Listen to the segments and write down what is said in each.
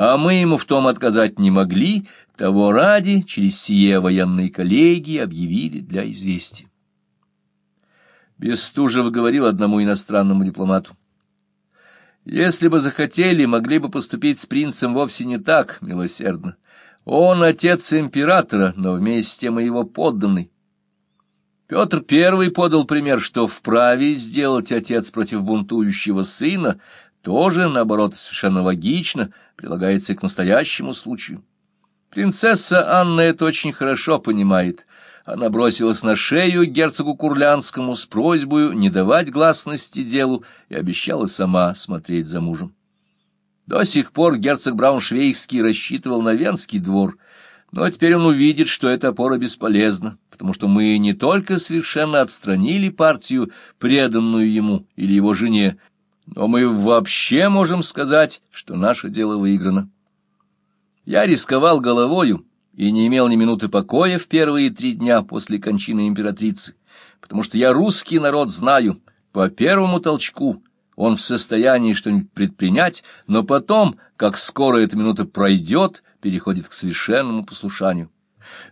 а мы ему в том отказать не могли, того ради через сие военные коллегии объявили для известия. Бестужев говорил одному иностранному дипломату. Если бы захотели, могли бы поступить с принцем вовсе не так, милосердно. Он отец императора, но вместе с тем и его подданный. Петр I подал пример, что вправе сделать отец против бунтующего сына, тоже, наоборот, совершенно логично, прилагается к настоящему случаю. Принцесса Анна это очень хорошо понимает. Она бросилась на шею герцогу Курлянскому с просьбой не давать гласности делу и обещала сама смотреть за мужем. До сих пор герцог Брауншвейгский рассчитывал на Венский двор, но теперь он увидит, что эта опора бесполезна, потому что мы не только совершенно отстранили партию, преданную ему или его жене, но мы вообще можем сказать, что наше дело выиграно. Я рисковал головою и не имел ни минуты покоя в первые три дня после кончины императрицы, потому что я русский народ знаю, по первому толчку он в состоянии что-нибудь предпринять, но потом, как скоро эта минута пройдет, переходит к совершенному послушанию.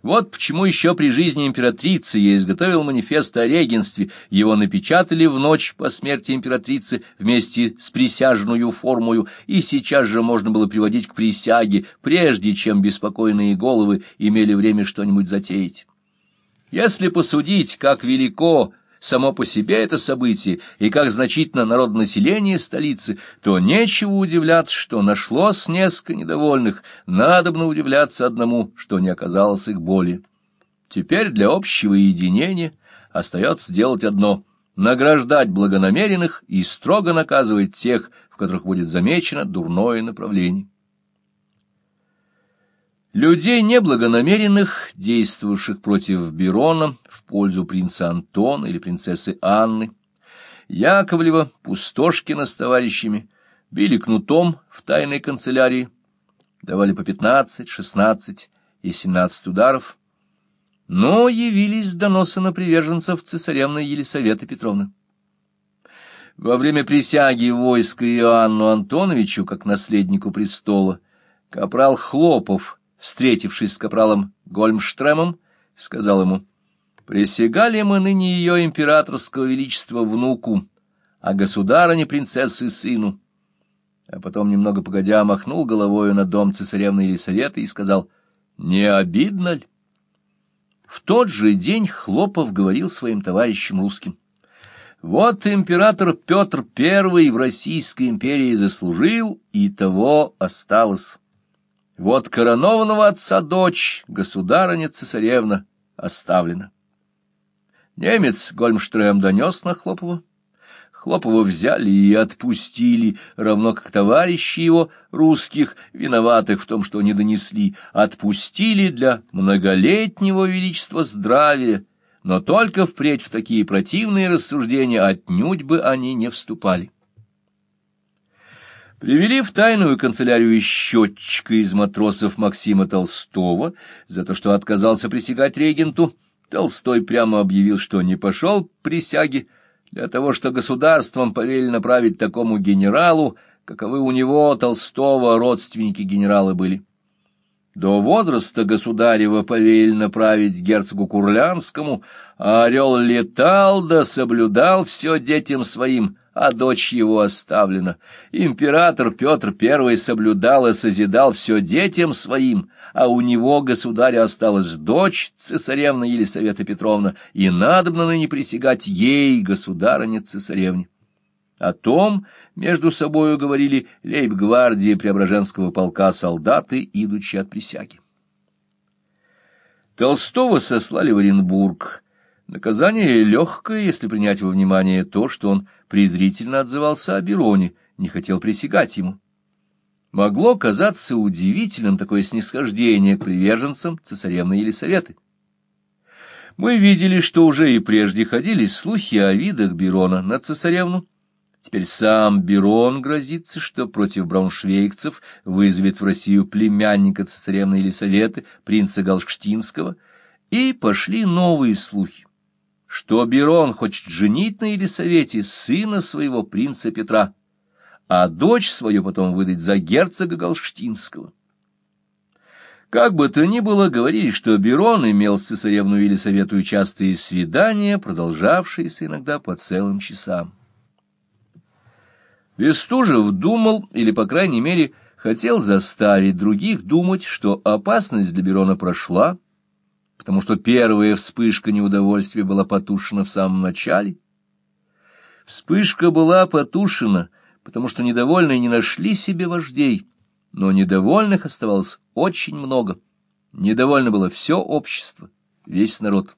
Вот почему еще при жизни императрицы я изготовил манифест о регенстве, его напечатали в ночь по смерти императрицы вместе с присяжную формою, и сейчас же можно было приводить к присяге, прежде чем беспокойные головы имели время что-нибудь затеять. Если посудить, как велико само по себе это событие и как значительно народонаселение столицы, то нечего удивляться, что нашлось несколько недовольных, надобно удивляться одному, что не оказалось их более. Теперь для общего единения остается делать одно — награждать благонамеренных и строго наказывать тех, в которых будет замечено дурное направление. Людей неблагонамеренных, действовавших против Берона в пользу принца Антона или принцессы Анны, Яковлева, Пустошкина с товарищами, били кнутом в тайной канцелярии, давали по пятнадцать, шестнадцать и семнадцать ударов, но явились доносы на приверженцев цесаревны Елисаветы Петровны. Во время присяги войска Иоанну Антоновичу, как наследнику престола, капрал Хлопов встретившись с капралом Гольмштремом, сказал ему, «Присягали мы ныне ее императорского величества внуку, а государыне принцессы сыну». А потом, немного погодя, махнул головою на дом цесаревны Елисаветы и сказал, «Не обидно ли?» В тот же день Хлопов говорил своим товарищам русским, «Вот император Петр I в Российской империи заслужил, и того осталось». Вот коронованного отца дочь, государыня-цесаревна, оставлена. Немец Гольмштрем донес на Хлопова. Хлопова взяли и отпустили, равно как товарищи его, русских, виноватых в том, что не донесли, отпустили для многолетнего величества здравия, но только впредь в такие противные рассуждения отнюдь бы они не вступали. Привели в тайную канцелярию счетчика из матросов Максима Толстого за то, что отказался присягать регенту. Толстой прямо объявил, что не пошел к присяге для того, что государством повелено править такому генералу, каковы у него, Толстого, родственники генералы были. До возраста государева повелено править герцогу Курлянскому, а орел летал да соблюдал все детям своим, а дочь его оставлена. Император Петр I соблюдал и созидал все детям своим, а у него, государя, осталась дочь, цесаревна Елисавета Петровна, и надобно ныне присягать ей, государыне цесаревне. О том между собою говорили лейб-гвардии Преображенского полка солдаты, идучи от присяги. Толстого сослали в Оренбург, Наказание легкое, если принять во внимание то, что он презрительно отзывался о Бероне, не хотел присягать ему. Могло казаться удивительным такое снисхождение к приверженцам цесаревны Елисаветы. Мы видели, что уже и прежде ходили слухи о видах Берона на цесаревну. Теперь сам Берон грозится, что против брауншвейгцев вызовет в Россию племянника цесаревны Елисаветы, принца Галштинского, и пошли новые слухи что Берон хочет женить на Елисавете сына своего принца Петра, а дочь свою потом выдать за герцога Галштинского. Как бы то ни было, говорили, что Берон имел с цесаревну Елисавету частые свидания, продолжавшиеся иногда по целым часам. Бестужев думал, или, по крайней мере, хотел заставить других думать, что опасность для Берона прошла, потому что первая вспышка неудовольствия была потушена в самом начале. Вспышка была потушена, потому что недовольные не нашли себе вождей, но недовольных оставалось очень много. Недовольно было все общество, весь народ.